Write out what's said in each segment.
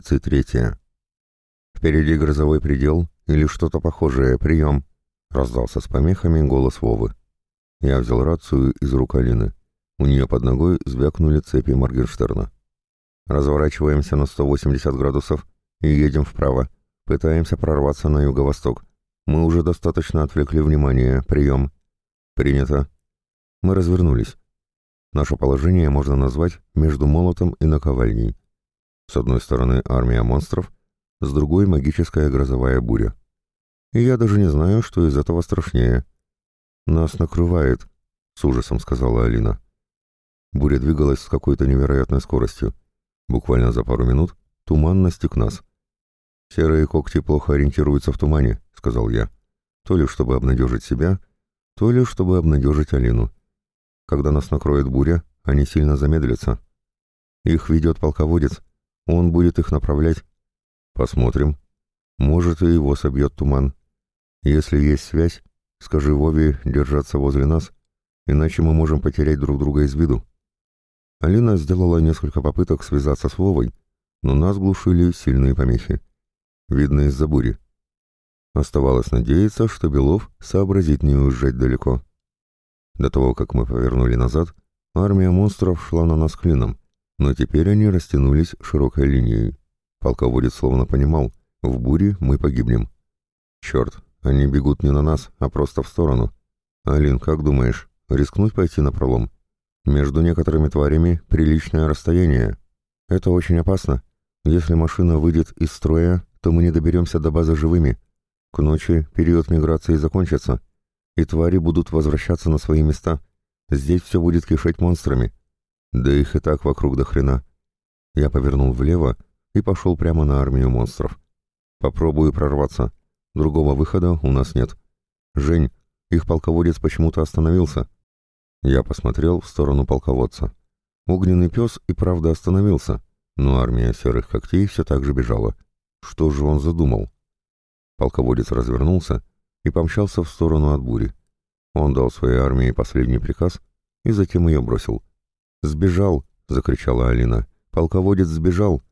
33. «Впереди грозовой предел или что-то похожее, прием!» — раздался с помехами голос Вовы. Я взял рацию из рук Алины. У нее под ногой звякнули цепи Моргенштерна. «Разворачиваемся на 180 градусов и едем вправо. Пытаемся прорваться на юго-восток. Мы уже достаточно отвлекли внимание. Прием!» «Принято!» Мы развернулись. Наше положение можно назвать между молотом и наковальней. С одной стороны армия монстров, с другой магическая грозовая буря. И я даже не знаю, что из этого страшнее. «Нас накрывает», — с ужасом сказала Алина. Буря двигалась с какой-то невероятной скоростью. Буквально за пару минут туман настиг нас. «Серые когти плохо ориентируются в тумане», — сказал я. То ли чтобы обнадежить себя, то ли чтобы обнадежить Алину. Когда нас накроет буря, они сильно замедлятся. Их ведет полководец, он будет их направлять. Посмотрим. Может, и его собьет туман. Если есть связь, скажи Вове держаться возле нас, иначе мы можем потерять друг друга из виду. Алина сделала несколько попыток связаться с Вовой, но нас глушили сильные помехи. Видно из-за бури. Оставалось надеяться, что Белов сообразит не уезжать далеко. До того, как мы повернули назад, армия монстров шла на нас клином, но теперь они растянулись широкой линией. Полководец словно понимал, в буре мы погибнем. Черт, они бегут не на нас, а просто в сторону. Алин, как думаешь, рискнуть пойти на пролом? Между некоторыми тварями приличное расстояние. Это очень опасно. Если машина выйдет из строя, то мы не доберемся до базы живыми. К ночи период миграции закончится, и твари будут возвращаться на свои места. Здесь все будет кишеть монстрами. Да их и так вокруг до хрена. Я повернул влево и пошел прямо на армию монстров. Попробую прорваться. Другого выхода у нас нет. Жень, их полководец почему-то остановился. Я посмотрел в сторону полководца. Огненный пес и правда остановился, но армия серых когтей все так же бежала. Что же он задумал? Полководец развернулся и помчался в сторону от бури. Он дал своей армии последний приказ и затем ее бросил. «Сбежал!» — закричала Алина. «Полководец сбежал!»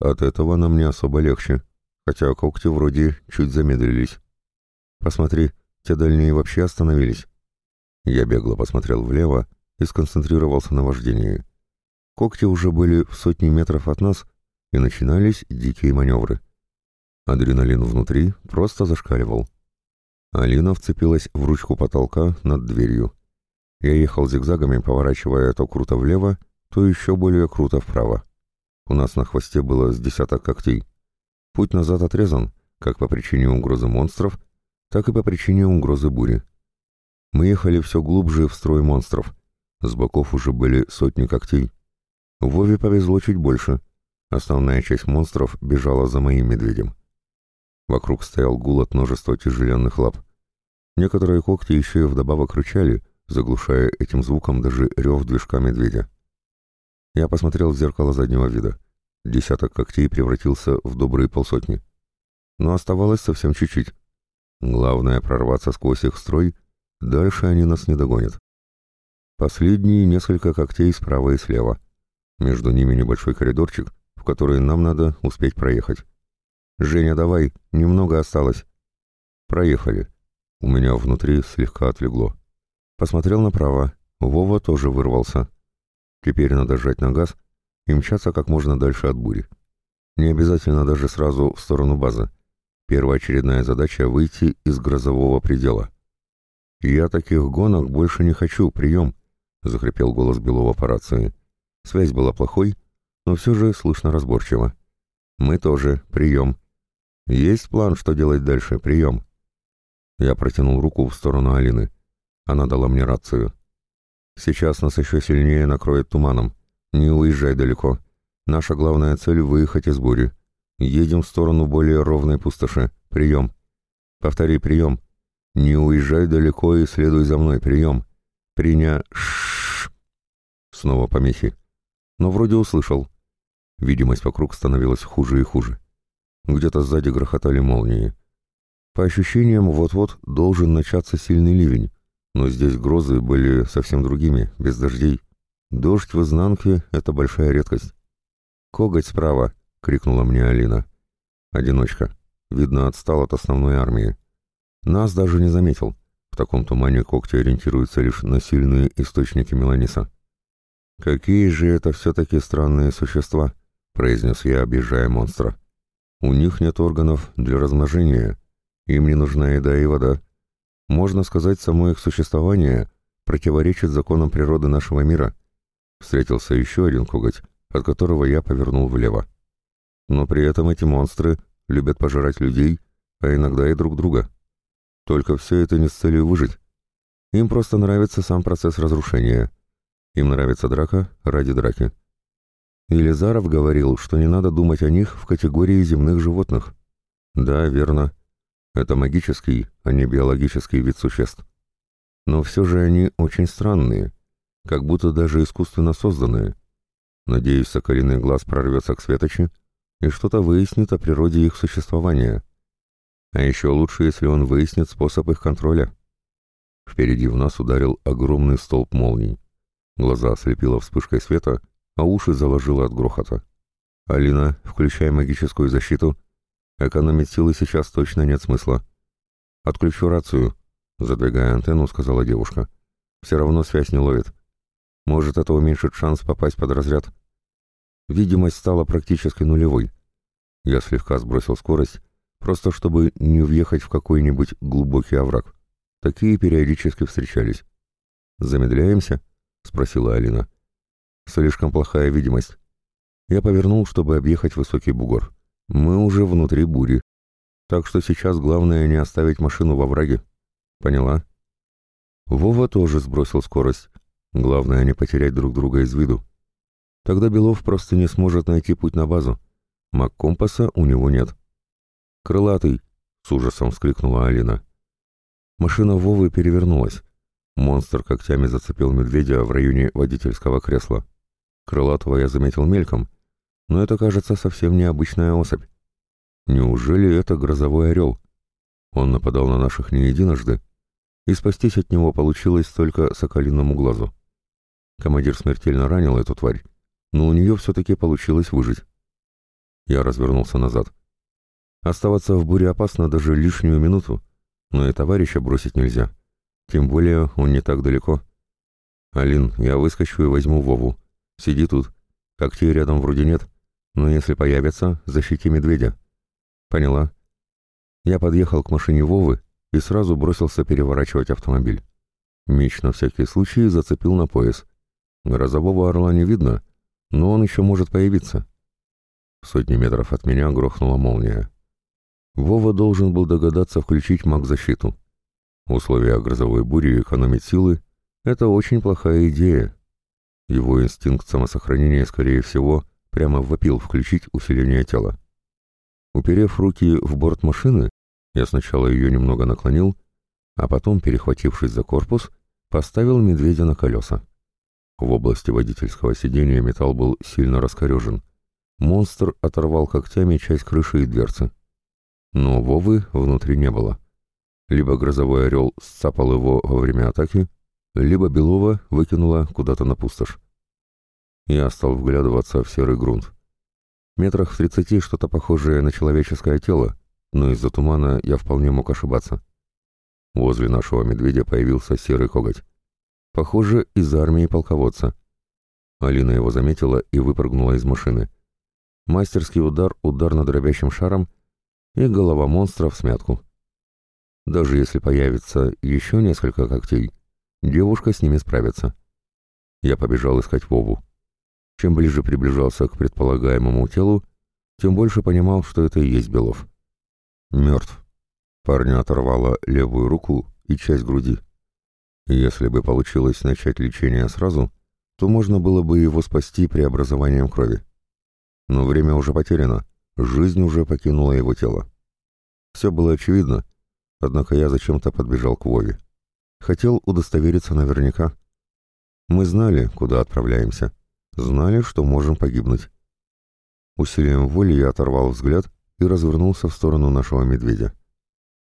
От этого нам не особо легче, хотя когти вроде чуть замедлились. «Посмотри, те дальние вообще остановились». Я бегло посмотрел влево и сконцентрировался на вождении. Когти уже были в сотни метров от нас, и начинались дикие маневры. Адреналин внутри просто зашкаливал. Алина вцепилась в ручку потолка над дверью. Я ехал зигзагами, поворачивая то круто влево, то еще более круто вправо. У нас на хвосте было с десяток когтей. Путь назад отрезан, как по причине угрозы монстров, так и по причине угрозы бури. Мы ехали все глубже в строй монстров. С боков уже были сотни когтей. Вове повезло чуть больше. Основная часть монстров бежала за моим медведем. Вокруг стоял гул от множества тяжеленных лап. Некоторые когти еще и вдобавок рычали, заглушая этим звуком даже рев движка медведя. Я посмотрел в зеркало заднего вида. Десяток когтей превратился в добрые полсотни. Но оставалось совсем чуть-чуть. Главное прорваться сквозь их строй, дальше они нас не догонят. Последние несколько когтей справа и слева. Между ними небольшой коридорчик, в который нам надо успеть проехать. «Женя, давай, немного осталось». «Проехали». У меня внутри слегка отлегло. Посмотрел направо. Вова тоже вырвался. Теперь надо жать на газ и мчаться как можно дальше от бури. Не обязательно даже сразу в сторону базы. Первоочередная задача — выйти из грозового предела. «Я таких гонок больше не хочу, прием!» — захрипел голос Белова по рации. Связь была плохой, но все же слышно разборчиво. «Мы тоже, прием!» «Есть план, что делать дальше, прием!» Я протянул руку в сторону Алины. Она дала мне рацию. «Сейчас нас еще сильнее накроет туманом. Не уезжай далеко. Наша главная цель — выехать из бури. Едем в сторону более ровной пустоши. Прием. Повтори прием. Не уезжай далеко и следуй за мной. Прием. Приня... Ш Снова помехи. Но вроде услышал. Видимость вокруг становилась хуже и хуже. Где-то сзади грохотали молнии. По ощущениям, вот-вот должен начаться сильный ливень, но здесь грозы были совсем другими, без дождей. Дождь в изнанке — это большая редкость. «Коготь справа!» — крикнула мне Алина. «Одиночка. Видно, отстал от основной армии. Нас даже не заметил. В таком тумане когти ориентируются лишь на сильные источники Меланиса». «Какие же это все-таки странные существа», — произнес я, объезжая монстра. «У них нет органов для размножения. Им не нужна еда и вода. Можно сказать, само их существование противоречит законам природы нашего мира. Встретился еще один коготь, от которого я повернул влево. Но при этом эти монстры любят пожирать людей, а иногда и друг друга. Только все это не с целью выжить. Им просто нравится сам процесс разрушения. Им нравится драка ради драки. Елизаров говорил, что не надо думать о них в категории земных животных. Да, верно. Это магический, а не биологический вид существ. Но все же они очень странные, как будто даже искусственно созданные. Надеюсь, соколиный глаз прорвется к светочи и что-то выяснит о природе их существования. А еще лучше, если он выяснит способ их контроля. Впереди в нас ударил огромный столб молний. Глаза ослепило вспышкой света, а уши заложило от грохота. «Алина, включай магическую защиту. Экономить силы сейчас точно нет смысла. Отключу рацию», Задвигая антенну, сказала девушка. «Все равно связь не ловит. Может, это уменьшит шанс попасть под разряд?» Видимость стала практически нулевой. Я слегка сбросил скорость, просто чтобы не въехать в какой-нибудь глубокий овраг. Такие периодически встречались. «Замедляемся?» — спросила Алина. «Слишком плохая видимость. Я повернул, чтобы объехать высокий бугор. Мы уже внутри бури. Так что сейчас главное не оставить машину во враге. Поняла? Вова тоже сбросил скорость. Главное не потерять друг друга из виду. Тогда Белов просто не сможет найти путь на базу. Маг-компаса у него нет. «Крылатый!» — с ужасом вскрикнула Алина. Машина Вовы перевернулась. Монстр когтями зацепил медведя в районе водительского кресла. Крылатого я заметил мельком, но это, кажется, совсем необычная особь. Неужели это грозовой орел? Он нападал на наших не единожды, и спастись от него получилось только соколиному глазу. Командир смертельно ранил эту тварь, но у нее все-таки получилось выжить. Я развернулся назад. Оставаться в буре опасно даже лишнюю минуту, но и товарища бросить нельзя. Тем более он не так далеко. «Алин, я выскочу и возьму Вову. Сиди тут. Когтей рядом вроде нет, но если появятся, защити медведя». «Поняла». Я подъехал к машине Вовы и сразу бросился переворачивать автомобиль. Меч на всякий случай зацепил на пояс. Грозового орла не видно, но он еще может появиться. Сотни метров от меня грохнула молния. Вова должен был догадаться включить маг-защиту. В условиях грозовой бури экономить силы — это очень плохая идея. Его инстинкт самосохранения, скорее всего, прямо вопил включить усиление тела. Уперев руки в борт машины, я сначала ее немного наклонил, а потом, перехватившись за корпус, поставил медведя на колеса. В области водительского сидения металл был сильно раскорежен. Монстр оторвал когтями часть крыши и дверцы. Но Вовы внутри не было. Либо грозовой орел сцапал его во время атаки, либо Белова выкинула куда-то на пустошь. Я стал вглядываться в серый грунт. Метрах в тридцати что-то похожее на человеческое тело, но из-за тумана я вполне мог ошибаться. Возле нашего медведя появился серый коготь. Похоже, из армии полководца. Алина его заметила и выпрыгнула из машины. Мастерский удар, удар над дробящим шаром, и голова монстра в смятку. Даже если появится еще несколько когтей, девушка с ними справится. Я побежал искать Вову. Чем ближе приближался к предполагаемому телу, тем больше понимал, что это и есть Белов. Мертв. Парня оторвало левую руку и часть груди. Если бы получилось начать лечение сразу, то можно было бы его спасти преобразованием крови. Но время уже потеряно, жизнь уже покинула его тело. Все было очевидно, однако я зачем-то подбежал к Вове. Хотел удостовериться наверняка. Мы знали, куда отправляемся, знали, что можем погибнуть. Усилием воли я оторвал взгляд и развернулся в сторону нашего медведя.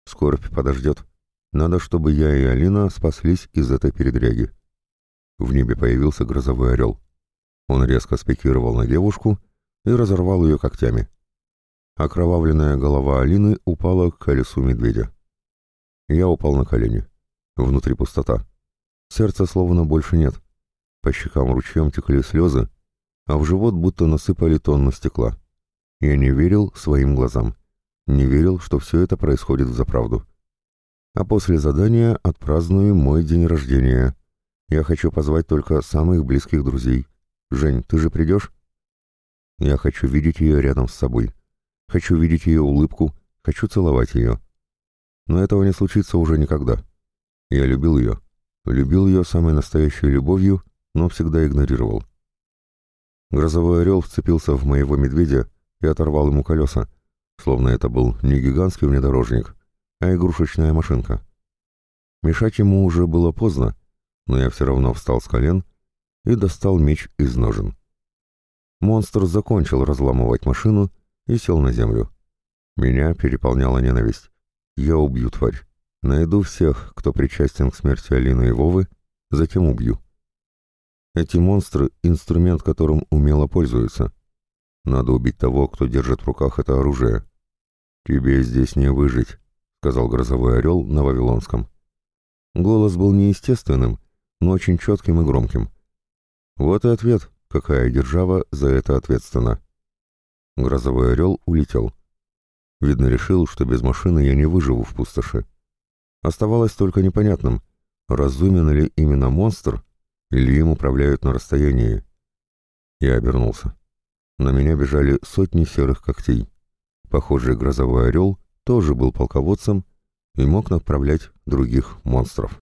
Скорбь подождет. Надо, чтобы я и Алина спаслись из этой передряги. В небе появился грозовой орел. Он резко спикировал на девушку и разорвал ее когтями. Окровавленная голова Алины упала к колесу медведя. Я упал на колени. Внутри пустота. Сердца словно больше нет. По щекам ручьем текли слезы, а в живот будто насыпали тонну стекла. Я не верил своим глазам. Не верил, что все это происходит в заправду. А после задания отпраздную мой день рождения. Я хочу позвать только самых близких друзей. Жень, ты же придешь? Я хочу видеть ее рядом с собой. Хочу видеть ее улыбку, хочу целовать ее. Но этого не случится уже никогда. Я любил ее. Любил ее самой настоящей любовью, но всегда игнорировал. Грозовой орел вцепился в моего медведя и оторвал ему колеса, словно это был не гигантский внедорожник, а игрушечная машинка. Мешать ему уже было поздно, но я все равно встал с колен и достал меч из ножен. Монстр закончил разламывать машину и сел на землю. Меня переполняла ненависть. Я убью тварь. Найду всех, кто причастен к смерти Алины и Вовы, затем убью. Эти монстры — инструмент, которым умело пользуются. Надо убить того, кто держит в руках это оружие. «Тебе здесь не выжить», — сказал грозовой орел на Вавилонском. Голос был неестественным, но очень четким и громким. Вот и ответ, какая держава за это ответственна. Грозовой орел улетел. Видно, решил, что без машины я не выживу в пустоши. Оставалось только непонятным, разумен ли именно монстр, или им управляют на расстоянии. Я обернулся. На меня бежали сотни серых когтей. Похоже, грозовой орел тоже был полководцем и мог направлять других монстров.